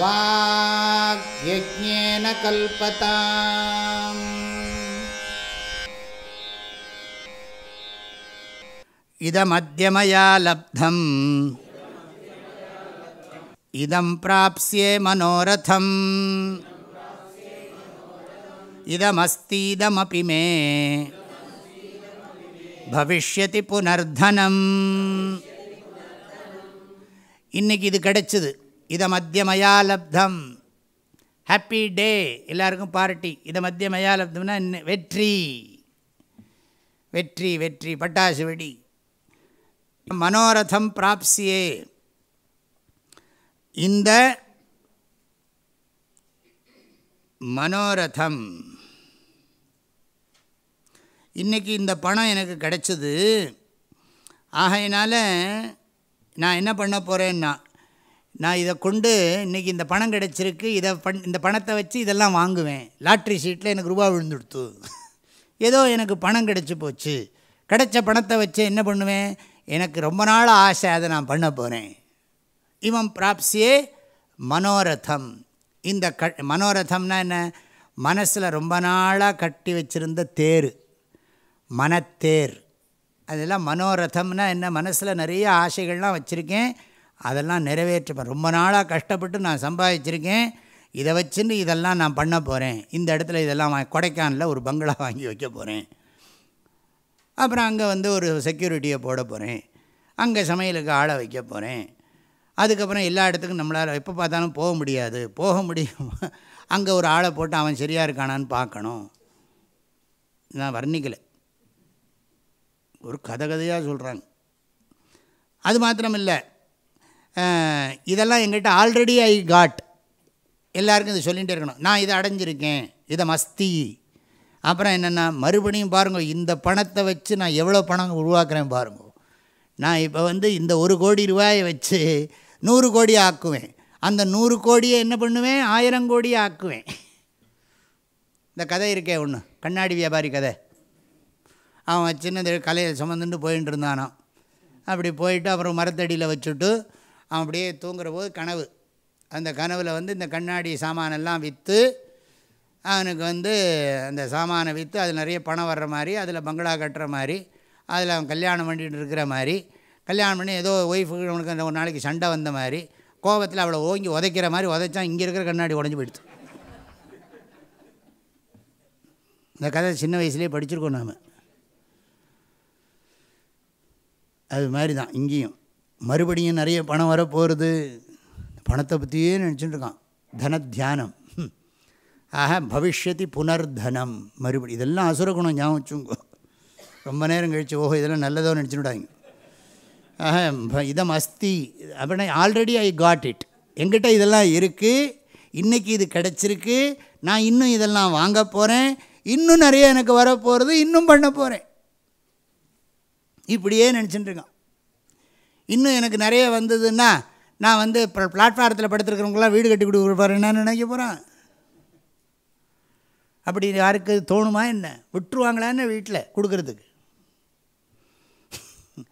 वाग्यज्ञेन कल्पताम् इदमद्यमया लब्धम् इदं प्राप्स्ये मनोरथम् இதமஸ்தீதமபி மே பவிஷ்யதி புனர்தனம் இன்னைக்கு இது கிடைச்சிது இதை மத்தியமயா லப்தம் ஹாப்பி டே எல்லாருக்கும் பார்ட்டி இதை மத்தியமயா லப்தம்னா வெற்றி. வெற்றி வெற்றி. பட்டாசு வெடி. மனோரதம் பிராப்சியே. இந்த மனோரதம். இன்றைக்கி இந்த பணம் எனக்கு கிடச்சிது. ஆகையினால் நான் என்ன பண்ண போகிறேன்னா நான் இதை கொண்டு இன்றைக்கி இந்த பணம் கிடச்சிருக்கு இதை பண் இந்த பணத்தை வச்சு இதெல்லாம் வாங்குவேன். லாட்ரி சீட்டில் எனக்கு ரூபா விழுந்துடுத்து. ஏதோ எனக்கு பணம் கிடச்சி போச்சு. கிடைச்ச பணத்தை வச்சு என்ன பண்ணுவேன்? எனக்கு ரொம்ப நாள் ஆசை அதை நான் பண்ண போகிறேன் இவன் பிராப்சியே மனோரதம். இந்த க மனோரதம்னா என்ன? மனசில் ரொம்ப நாளாக கட்டி வச்சுருந்த தேர். மனத்தேர். அதெல்லாம் மனோரதம்னா என்ன? மனசில் நிறைய ஆசைகள்லாம் வச்சுருக்கேன். அதெல்லாம் நிறைவேற்றுப்பேன். ரொம்ப நாளாக கஷ்டப்பட்டு நான் சம்பாதிச்சிருக்கேன். இதை வச்சுன்னு இதெல்லாம் நான் பண்ண போகிறேன் இந்த இடத்துல இதெல்லாம் கொடைக்கானலில் ஒரு பங்களா வாங்கி வைக்க போகிறேன் அப்புறம் அங்கே வந்து ஒரு செக்யூரிட்டியை போட போகிறேன் அங்கே சமையலுக்கு ஆளை வைக்க போகிறேன் அதுக்கப்புறம் எல்லா இடத்துக்கும் நம்மளால் எப்போ பார்த்தாலும் போக முடியாது. போக முடியும். அங்கே ஒரு ஆளை போட்டு அவன் சரியாக இருக்கானான்னு பார்க்கணும். நான் வர்ணிக்கலை. ஒரு கதை கதையாக சொல்கிறாங்க அது மாத்திரம் இல்லை இதெல்லாம் எங்கிட்ட ஆல்ரெடி ஐ காட் எல்லாருக்கும் இது சொல்லிகிட்டே இருக்கணும். நான் இதை அடைஞ்சிருக்கேன். இதை மஸ்தி. அப்புறம் என்னென்னா மறுபடியும் பாருங்கள் இந்த பணத்தை வச்சு நான் எவ்வளோ பணம் உருவாக்குறேன் பாருங்கள் நான் இப்போ வந்து இந்த ஒரு கோடி ரூபாயை வச்சு நூறு கோடி ஆக்குவேன். அந்த நூறு கோடியை என்ன பண்ணுவேன்? ஆயிரம் கோடியை ஆக்குவேன். இந்த கதை இருக்கே ஒன்று கண்ணாடி வியாபாரி கதை. அவன் சின்னது கலையை சுமந்துட்டு போயின்ட்டு இருந்தானான் அப்படி போயிட்டு அப்புறம் மரத்தடியில் வச்சுட்டு அவன் அப்படியே தூங்குற போது கனவு. அந்த கனவில் வந்து இந்த கண்ணாடி சாமானெல்லாம் விற்று அவனுக்கு வந்து அந்த சாமானை விற்று அதில் நிறைய பணம் வர்ற மாதிரி அதில் பங்களா கட்டுற மாதிரி அதில் அவன் கல்யாணம் பண்ணிகிட்டு இருக்கிற மாதிரி கல்யாணம் பண்ணி ஏதோ ஒய்ஃபுக்கு அவனுக்கு அந்த ஒரு நாளைக்கு சண்டை வந்த மாதிரி கோபத்தில் அவளை ஓங்கி உதைக்கிற மாதிரி உதைச்சான் இங்கே இருக்கிற கண்ணாடி உடஞ்சி போயிடுச்சு இந்த கதை சின்ன வயசுலேயே படிச்சிருக்கோம் நாம். அது மாதிரி தான் இங்கேயும். மறுபடியும் நிறைய பணம் வரப்போகிறது பணத்தை பற்றியே நினச்சிட்டு இருக்கான் தன தியானம் ஆக பவிஷ்யத்தி புனர்தனம். மறுபடி இதெல்லாம் அசுரகுணம் ஞாபகம் வச்சுங்கோ. ரொம்ப நேரம் கழித்து ஓஹோ இதெல்லாம் நல்லதோ நினச்சிட்டாங்க ஆக இதம் அஸ்தி. அப்படின்னா ஆல்ரெடி ஐ காட் இட் எங்கிட்ட இதெல்லாம் இருக்குது இன்றைக்கி இது கிடச்சிருக்கு. நான் இன்னும் இதெல்லாம் வாங்க போகிறேன் இன்னும் நிறைய எனக்கு வரப்போகிறது இன்னும் பண்ண போகிறேன் இப்படியே நினச்சிட்டுருக்கான். இன்னும் எனக்கு நிறைய வந்ததுன்னா நான் வந்து இப்போ பிளாட்ஃபாரத்தில் படுத்துருக்கிறவங்களாம் வீடு கட்டி கொடுக்குறப்பாரு என்ன நினைக்க போகிறான் அப்படி யாருக்கு தோணுமா என்ன? விட்டுருவாங்களான்னு வீட்டில் கொடுக்கறதுக்கு.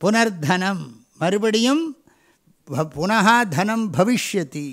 புனர்தனம் மறுபடியும் புனகா தனம் பவிஷ்யத்தி